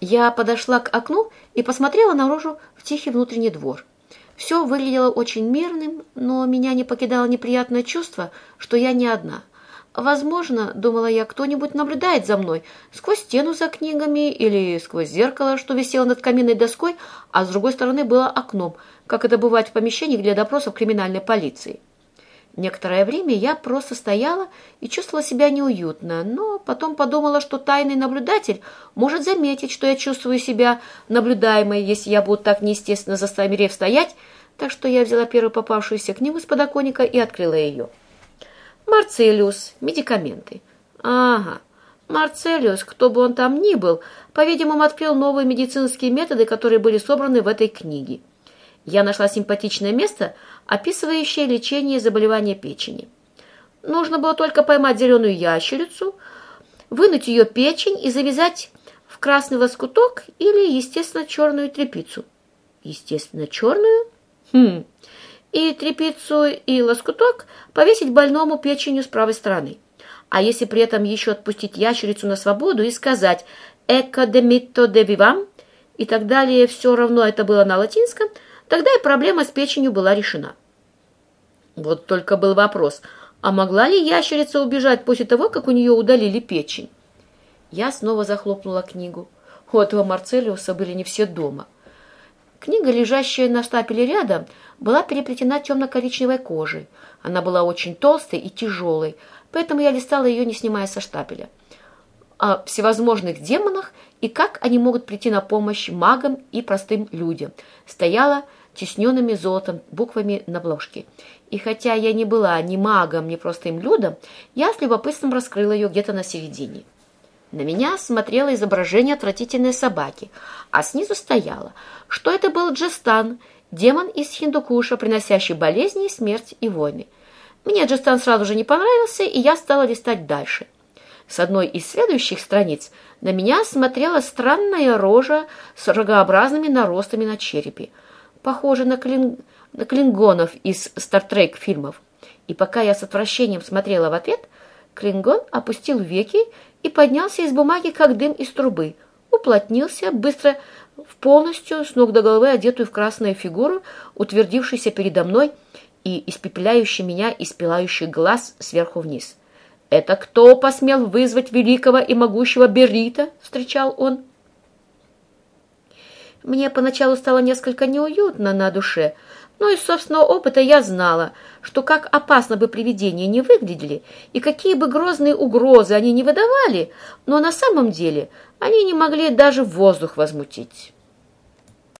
Я подошла к окну и посмотрела наружу в тихий внутренний двор. Все выглядело очень мирным, но меня не покидало неприятное чувство, что я не одна. Возможно, думала я, кто-нибудь наблюдает за мной сквозь стену за книгами или сквозь зеркало, что висело над каминной доской, а с другой стороны было окном, как это бывает в помещениях для допросов криминальной полиции. Некоторое время я просто стояла и чувствовала себя неуютно, но потом подумала, что тайный наблюдатель может заметить, что я чувствую себя наблюдаемой, если я буду так неестественно заставив стоять, так что я взяла первую попавшуюся книгу с подоконника и открыла ее. Марцелиус. Медикаменты. Ага. Марцелиус, кто бы он там ни был, по-видимому, открыл новые медицинские методы, которые были собраны в этой книге. Я нашла симпатичное место, описывающее лечение заболевания печени. Нужно было только поймать зеленую ящерицу, вынуть ее печень и завязать в красный лоскуток или, естественно, черную тряпицу. Естественно, черную? Хм. И тряпицу, и лоскуток повесить больному печенью с правой стороны. А если при этом еще отпустить ящерицу на свободу и сказать «эко де митто де вивам» и так далее, все равно это было на латинском – Тогда и проблема с печенью была решена. Вот только был вопрос, а могла ли ящерица убежать после того, как у нее удалили печень? Я снова захлопнула книгу. У этого Марцелиуса были не все дома. Книга, лежащая на стапеле рядом, была переплетена темно-коричневой кожей. Она была очень толстой и тяжелой, поэтому я листала ее, не снимая со штапеля. О всевозможных демонах и как они могут прийти на помощь магам и простым людям. Стояла тисненными золотом буквами на обложке. И хотя я не была ни магом, ни простым людом, я с любопытством раскрыла ее где-то на середине. На меня смотрело изображение отвратительной собаки, а снизу стояло, что это был Джестан, демон из Хиндукуша, приносящий болезни, смерть и войны. Мне Джестан сразу же не понравился, и я стала листать дальше. С одной из следующих страниц на меня смотрела странная рожа с рогообразными наростами на черепе похоже на, клин... на клингонов из «Стартрек» фильмов. И пока я с отвращением смотрела в ответ, Клингон опустил веки и поднялся из бумаги, как дым из трубы, уплотнился, быстро в полностью с ног до головы одетую в красную фигуру, утвердившуюся передо мной и испепеляющий меня испелающий глаз сверху вниз. «Это кто посмел вызвать великого и могущего Берита?» — встречал он. Мне поначалу стало несколько неуютно на душе, но из собственного опыта я знала, что как опасно бы привидения не выглядели и какие бы грозные угрозы они не выдавали, но на самом деле они не могли даже воздух возмутить.